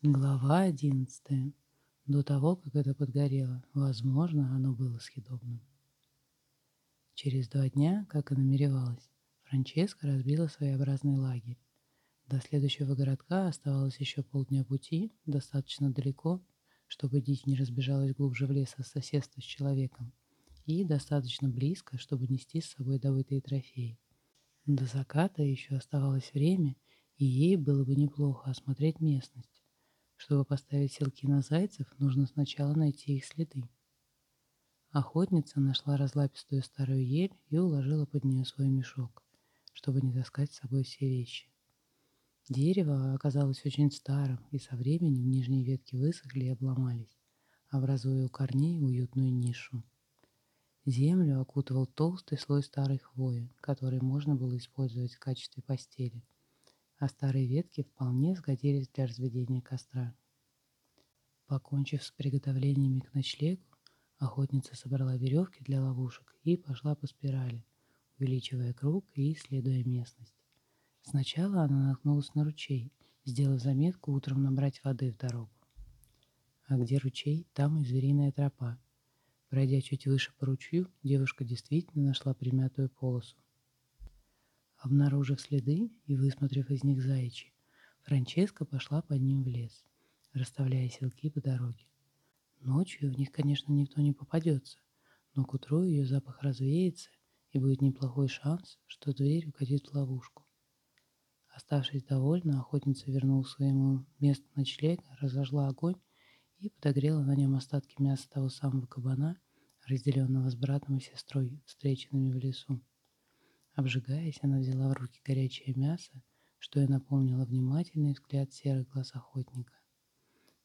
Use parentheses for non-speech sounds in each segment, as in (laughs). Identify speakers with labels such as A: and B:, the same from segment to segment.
A: Глава одиннадцатая. До того, как это подгорело, возможно, оно было съедобным. Через два дня, как и намеревалась, Франческа разбила своеобразный лагерь. До следующего городка оставалось еще полдня пути, достаточно далеко, чтобы дичь не разбежалась глубже в лес от соседства с человеком, и достаточно близко, чтобы нести с собой добытые трофеи. До заката еще оставалось время, и ей было бы неплохо осмотреть местность. Чтобы поставить селки на зайцев, нужно сначала найти их следы. Охотница нашла разлапистую старую ель и уложила под нее свой мешок, чтобы не таскать с собой все вещи. Дерево оказалось очень старым, и со временем нижние ветки высохли и обломались, образуя у корней уютную нишу. Землю окутывал толстый слой старой хвои, который можно было использовать в качестве постели – а старые ветки вполне сгодились для разведения костра. Покончив с приготовлениями к ночлегу, охотница собрала веревки для ловушек и пошла по спирали, увеличивая круг и исследуя местность. Сначала она наткнулась на ручей, сделав заметку утром набрать воды в дорогу. А где ручей, там и звериная тропа. Пройдя чуть выше по ручью, девушка действительно нашла примятую полосу, Обнаружив следы и высмотрев из них заячьи, Франческа пошла под ним в лес, расставляя селки по дороге. Ночью в них, конечно, никто не попадется, но к утру ее запах развеется, и будет неплохой шанс, что дверь укатит в ловушку. Оставшись довольна, охотница вернулась своему месту ночлега, разожгла огонь и подогрела на нем остатки мяса того самого кабана, разделенного с братом и сестрой, встреченными в лесу. Обжигаясь, она взяла в руки горячее мясо, что и напомнило внимательный взгляд серых глаз охотника.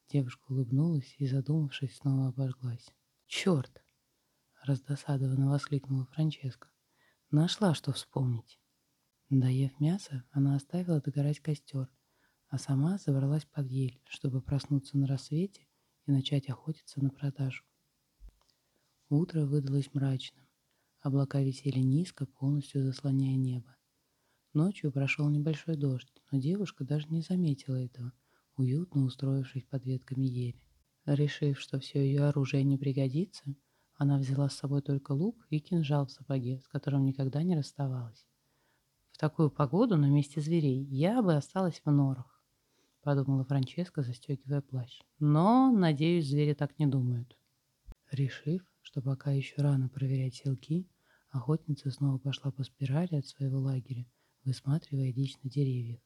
A: Девушка улыбнулась и, задумавшись, снова обожглась. «Черт!» — раздосадованно воскликнула Франческа. «Нашла, что вспомнить». Доев мясо, она оставила догорать костер, а сама забралась под ель, чтобы проснуться на рассвете и начать охотиться на продажу. Утро выдалось мрачным. Облака висели низко, полностью заслоняя небо. Ночью прошел небольшой дождь, но девушка даже не заметила этого, уютно устроившись под ветками ели. Решив, что все ее оружие не пригодится, она взяла с собой только лук и кинжал в сапоге, с которым никогда не расставалась. В такую погоду на месте зверей я бы осталась в норах, подумала Франческа, застегивая плащ. Но, надеюсь, звери так не думают. Решив, что пока еще рано проверять селки, Охотница снова пошла по спирали от своего лагеря, высматривая дичь на деревьях.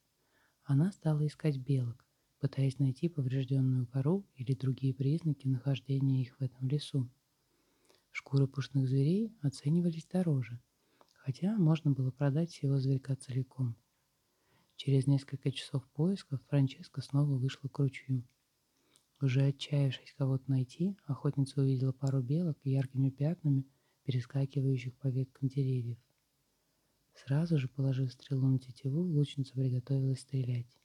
A: Она стала искать белок, пытаясь найти поврежденную кору или другие признаки нахождения их в этом лесу. Шкуры пушных зверей оценивались дороже, хотя можно было продать всего зверька целиком. Через несколько часов поисков Франческа снова вышла к ручью. Уже отчаявшись кого-то найти, охотница увидела пару белок яркими пятнами – перескакивающих по веткам деревьев. Сразу же, положив стрелу на тетиву, лучница приготовилась стрелять.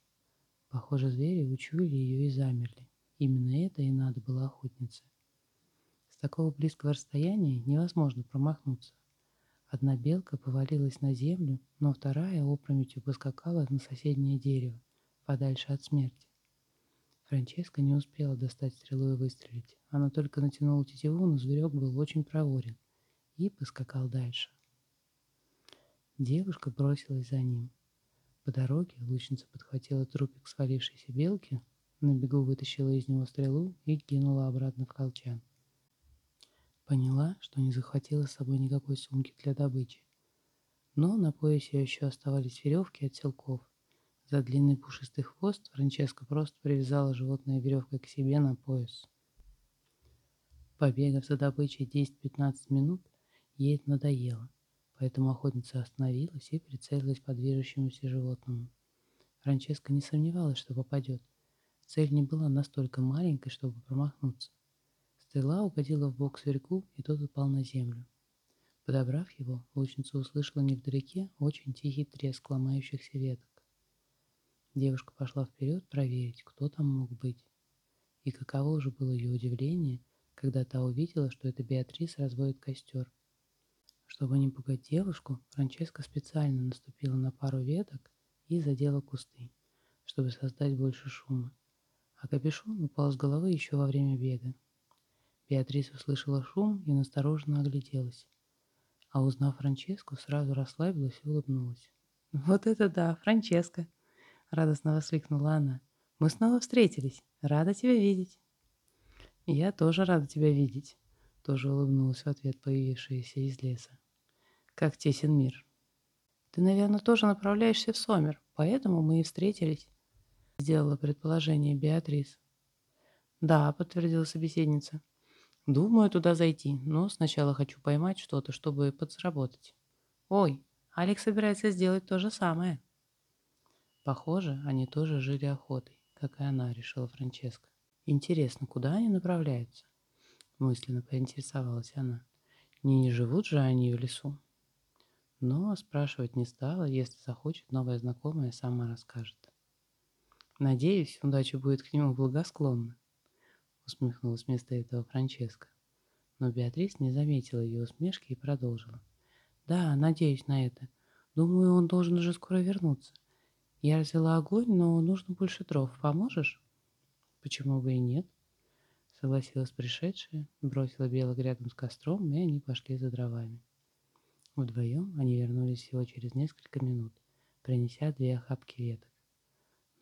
A: Похоже, звери учуяли ее и замерли. Именно это и надо было охотнице. С такого близкого расстояния невозможно промахнуться. Одна белка повалилась на землю, но вторая опрометью поскакала на соседнее дерево, подальше от смерти. Франческа не успела достать стрелу и выстрелить. Она только натянула тетиву, но зверек был очень проворен и поскакал дальше. Девушка бросилась за ним. По дороге лучница подхватила трупик свалившейся белки, на бегу вытащила из него стрелу и кинула обратно в колчан. Поняла, что не захватила с собой никакой сумки для добычи. Но на поясе еще оставались веревки от селков. За длинный пушистый хвост Франческа просто привязала животное веревкой к себе на пояс. Побегав за добычей 10-15 минут, Ей это надоело, поэтому охотница остановилась и прицелилась по движущемуся животному. Франческа не сомневалась, что попадет. Цель не была настолько маленькой, чтобы промахнуться. Стрела угодила в бок сверьку, и тот упал на землю. Подобрав его, лучница услышала невдалеке очень тихий треск ломающихся веток. Девушка пошла вперед проверить, кто там мог быть. И каково же было ее удивление, когда та увидела, что это Беатрис разводит костер – чтобы не пугать девушку, Франческа специально наступила на пару веток и задела кусты, чтобы создать больше шума. а капюшон упал с головы еще во время бега. Беатрис услышала шум и настороженно огляделась. А узнав Франческу, сразу расслабилась и улыбнулась. «Вот это да, Франческа!» — радостно воскликнула она. «Мы снова встретились. Рада тебя видеть!» «Я тоже рада тебя видеть!» — тоже улыбнулась в ответ появившаяся из леса. «Как тесен мир!» «Ты, наверное, тоже направляешься в Сомер, поэтому мы и встретились», — сделала предположение Беатрис. «Да», — подтвердила собеседница. Думаю туда зайти, но сначала хочу поймать что-то, чтобы подзаработать. Ой, Алекс собирается сделать то же самое. Похоже, они тоже жили охотой, как и она, решила Франческа. Интересно, куда они направляются? Мысленно поинтересовалась она. Не, не живут же они в лесу. Но спрашивать не стала, если захочет, новая знакомая сама расскажет. Надеюсь, удача будет к нему благосклонна усмехнулась вместо этого Франческа. Но Беатрис не заметила ее усмешки и продолжила. «Да, надеюсь на это. Думаю, он должен уже скоро вернуться. Я развела огонь, но нужно больше дров. Поможешь?» «Почему бы и нет?» Согласилась пришедшая, бросила белок рядом с костром, и они пошли за дровами. Вдвоем они вернулись всего через несколько минут, принеся две охапки веток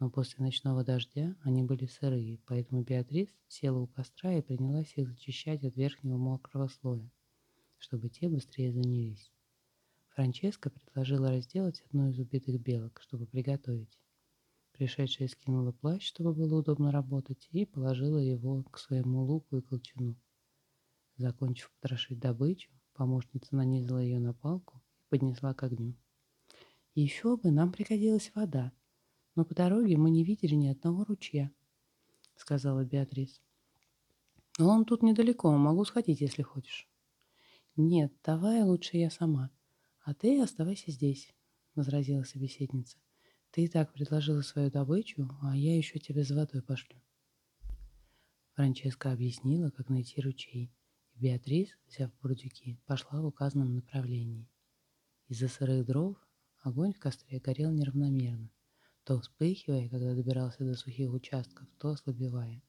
A: но после ночного дождя они были сырые, поэтому Беатрис села у костра и принялась их зачищать от верхнего мокрого слоя, чтобы те быстрее занялись. Франческа предложила разделать одну из убитых белок, чтобы приготовить. Пришедшая скинула плащ, чтобы было удобно работать, и положила его к своему луку и колчану. Закончив потрошить добычу, помощница нанизала ее на палку и поднесла к огню. «Еще бы, нам пригодилась вода», но по дороге мы не видели ни одного ручья», — сказала Беатрис. «Но он тут недалеко, могу сходить, если хочешь». «Нет, давай лучше я сама, а ты оставайся здесь», — возразила собеседница. «Ты и так предложила свою добычу, а я еще тебя за водой пошлю». Франческа объяснила, как найти ручей, Беатрис, взяв бурдюки, пошла в указанном направлении. Из-за сырых дров огонь в костре горел неравномерно, то вспыхивая, когда добирался до сухих участков, то ослабевая.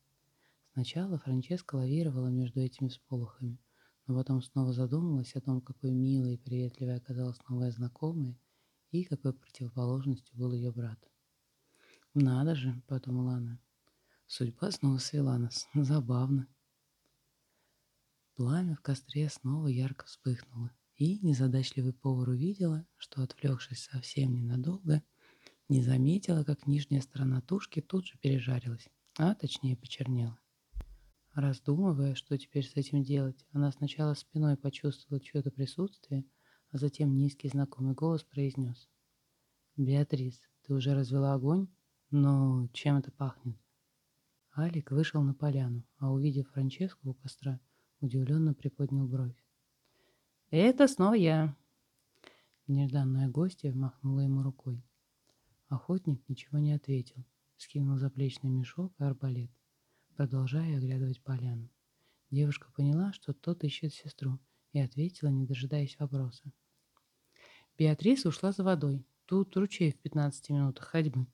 A: Сначала Франческа лавировала между этими всполохами, но потом снова задумалась о том, какой милой и приветливой оказалась новая знакомая и какой противоположностью был ее брат. «Надо же», — подумала она, — «судьба снова свела нас. (laughs) Забавно». Пламя в костре снова ярко вспыхнуло, и незадачливый повар увидела, что, отвлекшись совсем ненадолго, не заметила, как нижняя сторона тушки тут же пережарилась, а точнее почернела. Раздумывая, что теперь с этим делать, она сначала спиной почувствовала чье-то присутствие, а затем низкий знакомый голос произнес. «Беатрис, ты уже развела огонь? Но чем это пахнет?» Алик вышел на поляну, а увидев Франческу у костра, удивленно приподнял бровь. «Это снова я!» Нежданная гостья махнула ему рукой. Охотник ничего не ответил, скинул заплечный мешок и арбалет, продолжая оглядывать поляну. Девушка поняла, что тот ищет сестру, и ответила, не дожидаясь вопроса. Беатрис ушла за водой. Тут ручей в 15 минутах ходьбы.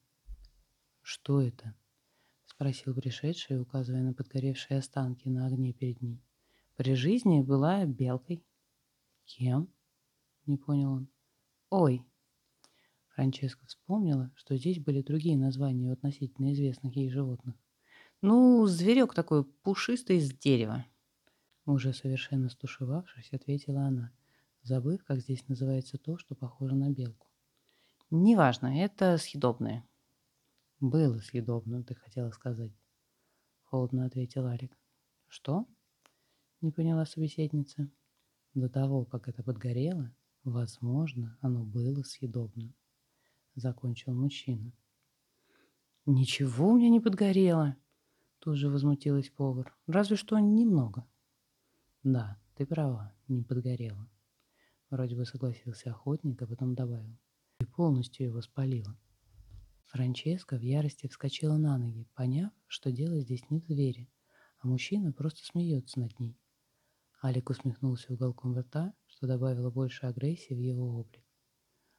A: «Что это?» — спросил пришедший, указывая на подгоревшие останки на огне перед ней. «При жизни была белкой». «Кем?» — не понял он. «Ой, Франческа вспомнила, что здесь были другие названия относительно известных ей животных. «Ну, зверек такой пушистый из дерева». Уже совершенно стушевавшись, ответила она, забыв, как здесь называется то, что похоже на белку. «Неважно, это съедобное». «Было съедобно, ты хотела сказать», — холодно ответил Алик. «Что?» — не поняла собеседница. До того, как это подгорело, возможно, оно было съедобным закончил мужчина. «Ничего у меня не подгорело!» Тут же возмутилась повар. «Разве что немного». «Да, ты права, не подгорело». Вроде бы согласился охотник, а потом добавил. И полностью его спалило. Франческа в ярости вскочила на ноги, поняв, что дело здесь не в звере, а мужчина просто смеется над ней. Алик усмехнулся уголком рта, что добавило больше агрессии в его облик.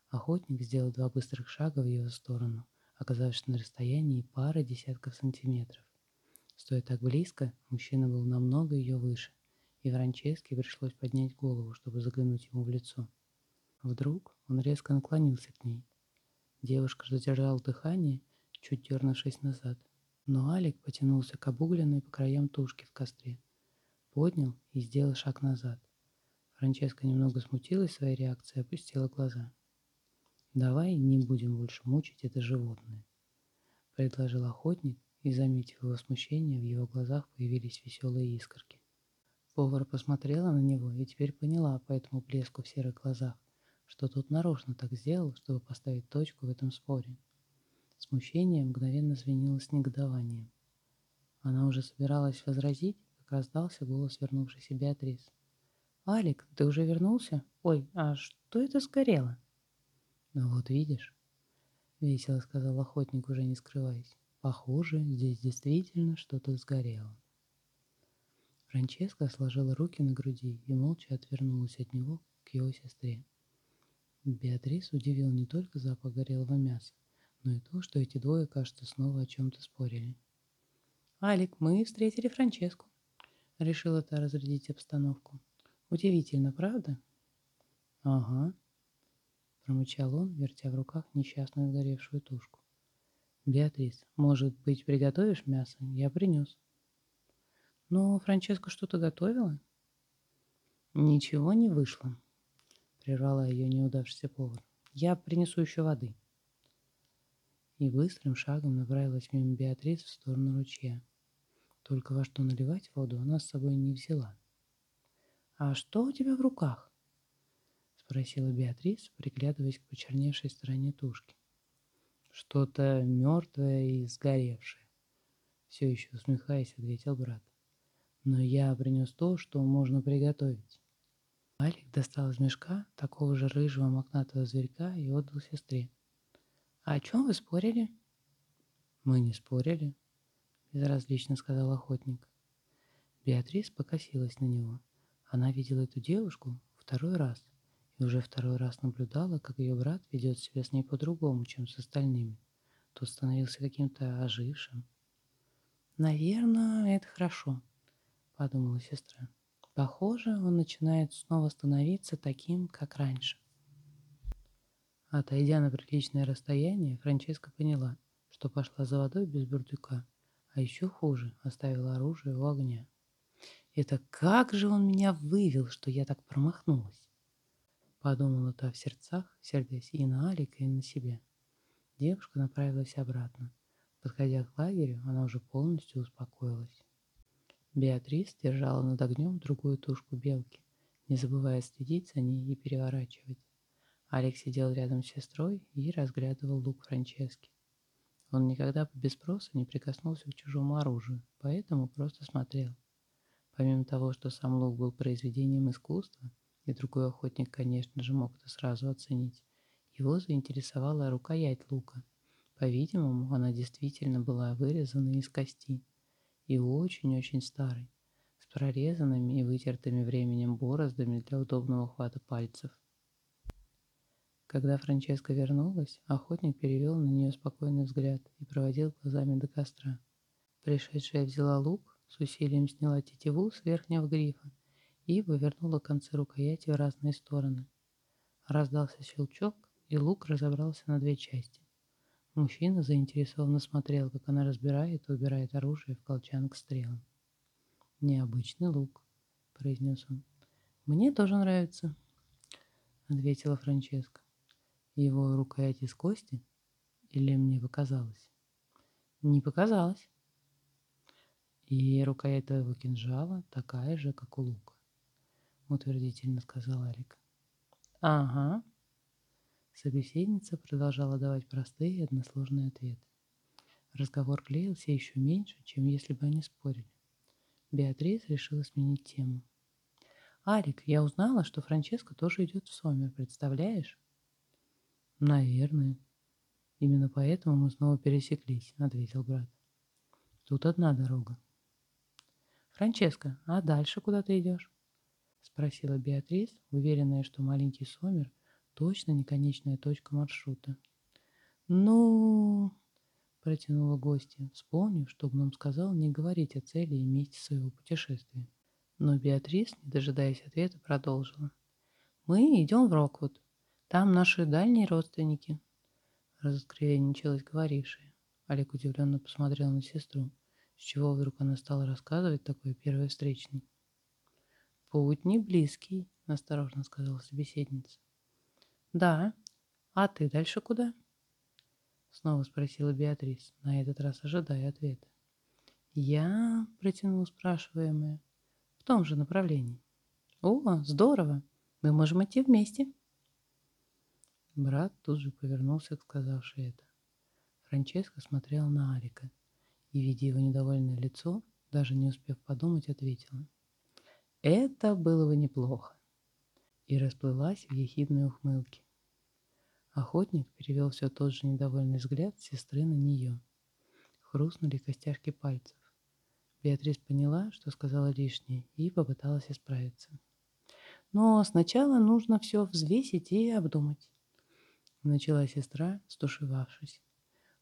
A: Охотник сделал два быстрых шага в его сторону, оказавшись на расстоянии пары десятков сантиметров, Стоя так близко, мужчина был намного ее выше, и Франческе пришлось поднять голову, чтобы заглянуть ему в лицо. Вдруг он резко наклонился к ней. Девушка задержала дыхание, чуть дернувшись назад. Но Алик потянулся к обугленной по краям тушке в костре, поднял и сделал шаг назад. Франческа немного смутилась своей реакцией опустила глаза. «Давай не будем больше мучить это животное», — предложил охотник, и, заметив его смущение, в его глазах появились веселые искорки. Повар посмотрела на него и теперь поняла по этому блеску в серых глазах, что тот нарочно так сделал, чтобы поставить точку в этом споре. Смущение мгновенно звенилось негодованием. Она уже собиралась возразить, раздался голос вернувшейся Беатрис. «Алик, ты уже вернулся? Ой, а что это сгорело?» «Ну вот видишь», — весело сказал охотник, уже не скрываясь. «Похоже, здесь действительно что-то сгорело». Франческа сложила руки на груди и молча отвернулась от него к его сестре. Беатрис удивил не только запах горелого мяса, но и то, что эти двое, кажется, снова о чем-то спорили. «Алик, мы встретили Франческу», — решила та разрядить обстановку. «Удивительно, правда?» «Ага», — промычал он, вертя в руках несчастную сгоревшую тушку. «Беатрис, может быть, приготовишь мясо? Я принес». «Но Франческа что-то готовила?» «Ничего не вышло», — прервала ее неудавшийся повар. «Я принесу еще воды» и быстрым шагом направилась мимо Беатрис в сторону ручья. Только во что наливать воду она с собой не взяла. «А что у тебя в руках?» — спросила Беатрис, приглядываясь к почерневшей стороне тушки. «Что-то мертвое и сгоревшее», — все еще усмехаясь, ответил брат. «Но я принес то, что можно приготовить». Алик достал из мешка такого же рыжего мохнатого зверька и отдал сестре. «А о чем вы спорили?» «Мы не спорили», — безразлично сказал охотник. Беатрис покосилась на него. Она видела эту девушку второй раз и уже второй раз наблюдала, как ее брат ведет себя с ней по-другому, чем с остальными. Тот становился каким-то ожившим. «Наверное, это хорошо», — подумала сестра. «Похоже, он начинает снова становиться таким, как раньше». Отойдя на приличное расстояние, Франческа поняла, что пошла за водой без бурдюка, а еще хуже, оставила оружие у огня. «Это как же он меня вывел, что я так промахнулась!» Подумала та в сердцах, сердясь и на Алика, и на себя. Девушка направилась обратно. Подходя к лагерю, она уже полностью успокоилась. Беатрис держала над огнем другую тушку белки, не забывая следить за ней и переворачивать. Алекс сидел рядом с сестрой и разглядывал лук Франчески. Он никогда без спроса не прикоснулся к чужому оружию, поэтому просто смотрел. Помимо того, что сам лук был произведением искусства, и другой охотник, конечно же, мог это сразу оценить, его заинтересовала рукоять лука. По-видимому, она действительно была вырезана из кости и очень-очень старой, с прорезанными и вытертыми временем бороздами для удобного хвата пальцев. Когда Франческа вернулась, охотник перевел на нее спокойный взгляд и проводил глазами до костра. Пришедшая взяла лук, с усилием сняла тетиву с верхнего грифа и повернула концы рукояти в разные стороны. Раздался щелчок, и лук разобрался на две части. Мужчина заинтересованно смотрел, как она разбирает и убирает оружие в колчан к стрелам. «Необычный лук», — произнес он. «Мне тоже нравится», — ответила Франческа. Его рукоять из кости? Или мне показалось? Не показалось. И рукоять твоего кинжала такая же, как у лука. Утвердительно сказал Алик. Ага. Собеседница продолжала давать простые и односложные ответы. Разговор клеился еще меньше, чем если бы они спорили. Беатрис решила сменить тему. «Алик, я узнала, что Франческа тоже идет в Сомер, представляешь?» «Наверное. Именно поэтому мы снова пересеклись», — ответил брат. «Тут одна дорога». «Франческо, а дальше куда ты идешь?» — спросила Беатрис, уверенная, что маленький Сомер точно не конечная точка маршрута. «Ну...» протянула гостья, вспомнив, что гном сказал не говорить о цели и месте своего путешествия. Но Беатрис, не дожидаясь ответа, продолжила. «Мы идем в Роквуд. Там наши дальние родственники», — разоткровенничалась говорившая. Олег удивленно посмотрел на сестру, с чего вдруг она стала рассказывать такое первое встречный. «Путь не близкий», — осторожно сказала собеседница. «Да. А ты дальше куда?» Снова спросила Беатрис, на этот раз ожидая ответа. «Я...» — протянул спрашиваемая. «В том же направлении». «О, здорово! Мы можем идти вместе». Брат тут же повернулся к сказавшей это. Франческа смотрела на Арика и, видя его недовольное лицо, даже не успев подумать, ответила. «Это было бы неплохо!» и расплылась в ехидной ухмылке. Охотник перевел все тот же недовольный взгляд сестры на нее. Хрустнули костяшки пальцев. Беатрис поняла, что сказала лишнее, и попыталась исправиться. «Но сначала нужно все взвесить и обдумать», — начала сестра, стушевавшись.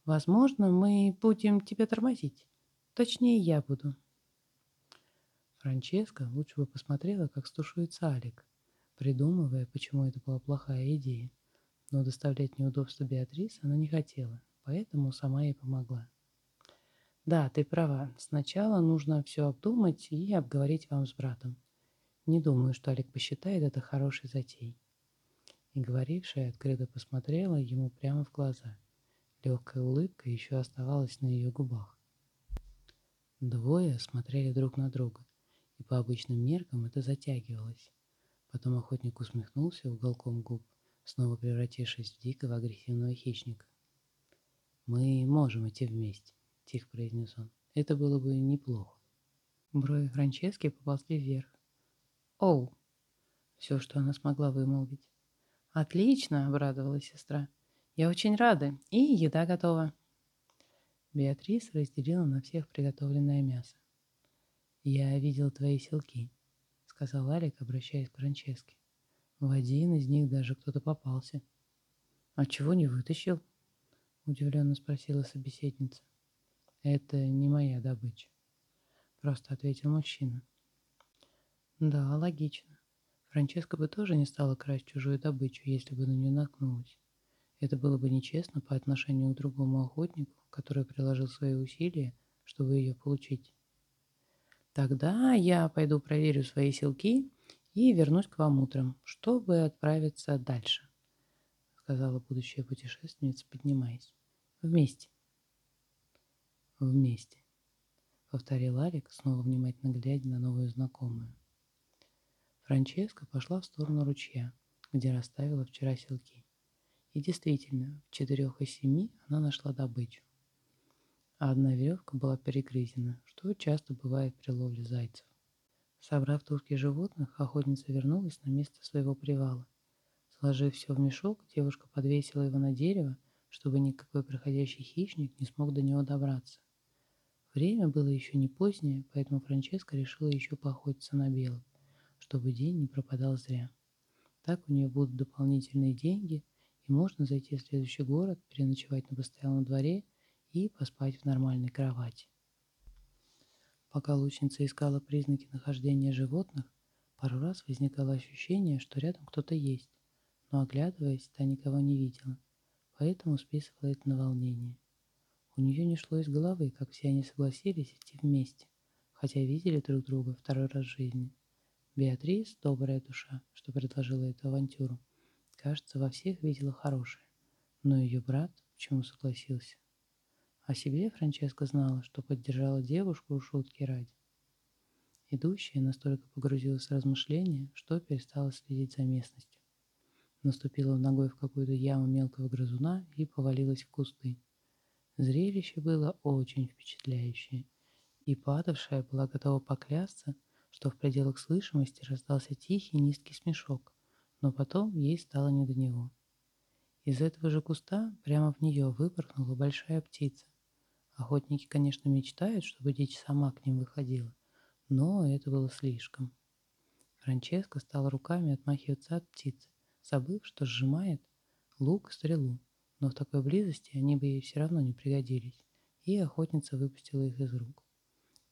A: «Возможно, мы будем тебя тормозить. Точнее, я буду». Франческа лучше бы посмотрела, как стушуется Алик, придумывая, почему это была плохая идея но доставлять неудобства Беатрис она не хотела, поэтому сама ей помогла. «Да, ты права. Сначала нужно все обдумать и обговорить вам с братом. Не думаю, что Олег посчитает это хорошей затеей». И говорившая открыто посмотрела ему прямо в глаза. Легкая улыбка еще оставалась на ее губах. Двое смотрели друг на друга, и по обычным меркам это затягивалось. Потом охотник усмехнулся уголком губ – снова превратившись в дикого агрессивного хищника. «Мы можем идти вместе», — тихо произнес он. «Это было бы неплохо». Брови Франчески поползли вверх. «Оу!» — все, что она смогла вымолвить. «Отлично!» — обрадовалась сестра. «Я очень рада, и еда готова». Беатрис разделила на всех приготовленное мясо. «Я видел твои селки», — сказал Алик, обращаясь к Франческе. В один из них даже кто-то попался. «А чего не вытащил?» — удивленно спросила собеседница. «Это не моя добыча», — просто ответил мужчина. «Да, логично. Франческа бы тоже не стала красть чужую добычу, если бы на нее наткнулась. Это было бы нечестно по отношению к другому охотнику, который приложил свои усилия, чтобы ее получить. Тогда я пойду проверю свои силки и вернусь к вам утром, чтобы отправиться дальше», — сказала будущая путешественница, поднимаясь. «Вместе». «Вместе», — повторил Алик, снова внимательно глядя на новую знакомую. Франческа пошла в сторону ручья, где расставила вчера селки. И действительно, в четырех из семи она нашла добычу. А одна веревка была перегрызена, что часто бывает при ловле зайцев. Собрав тушки животных, охотница вернулась на место своего привала. Сложив все в мешок, девушка подвесила его на дерево, чтобы никакой проходящий хищник не смог до него добраться. Время было еще не позднее, поэтому Франческа решила еще поохотиться на белок, чтобы день не пропадал зря. Так у нее будут дополнительные деньги, и можно зайти в следующий город, переночевать на постоялом дворе и поспать в нормальной кровати. Пока лучница искала признаки нахождения животных, пару раз возникало ощущение, что рядом кто-то есть, но оглядываясь, та никого не видела, поэтому списывала это на волнение. У нее не шло из головы, как все они согласились идти вместе, хотя видели друг друга второй раз в жизни. Беатрис, добрая душа, что предложила эту авантюру, кажется, во всех видела хорошее, но ее брат почему согласился? О себе Франческа знала, что поддержала девушку у шутки ради. Идущая настолько погрузилась в размышления, что перестала следить за местностью. Наступила ногой в какую-то яму мелкого грызуна и повалилась в кусты. Зрелище было очень впечатляющее, и падавшая была готова поклясться, что в пределах слышимости раздался тихий низкий смешок, но потом ей стало не до него. Из этого же куста прямо в нее выпорхнула большая птица, Охотники, конечно, мечтают, чтобы дичь сама к ним выходила, но это было слишком. Франческа стала руками отмахиваться от птицы, забыв, что сжимает лук и стрелу, но в такой близости они бы ей все равно не пригодились, и охотница выпустила их из рук.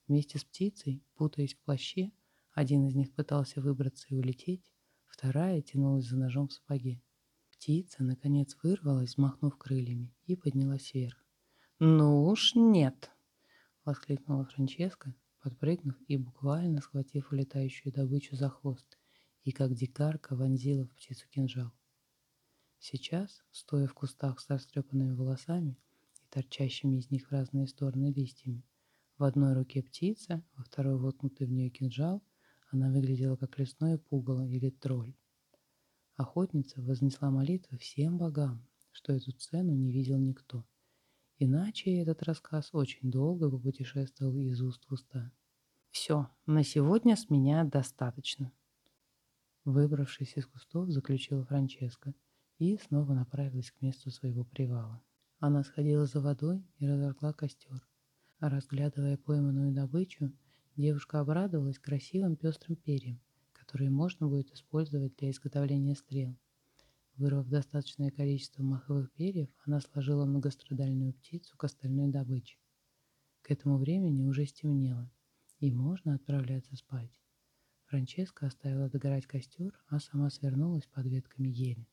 A: Вместе с птицей, путаясь в плаще, один из них пытался выбраться и улететь, вторая тянулась за ножом в сапоге. Птица, наконец, вырвалась, взмахнув крыльями, и поднялась вверх. «Ну уж нет!» — воскликнула Франческа, подпрыгнув и буквально схватив улетающую добычу за хвост, и как дикарка вонзила в птицу кинжал. Сейчас, стоя в кустах с растрепанными волосами и торчащими из них в разные стороны листьями, в одной руке птица, во второй воткнутый в нее кинжал, она выглядела как лесное пугало или тролль. Охотница вознесла молитвы всем богам, что эту сцену не видел никто. Иначе этот рассказ очень долго бы путешествовал из уст в уста. «Все, на сегодня с меня достаточно», Выбравшись из кустов, заключила Франческа и снова направилась к месту своего привала. Она сходила за водой и разожгла костер. Разглядывая пойманную добычу, девушка обрадовалась красивым пестрым перьям, которые можно будет использовать для изготовления стрел. Вырвав достаточное количество маховых перьев, она сложила многострадальную птицу к остальной добыче. К этому времени уже стемнело, и можно отправляться спать. Франческа оставила догорать костер, а сама свернулась под ветками ели.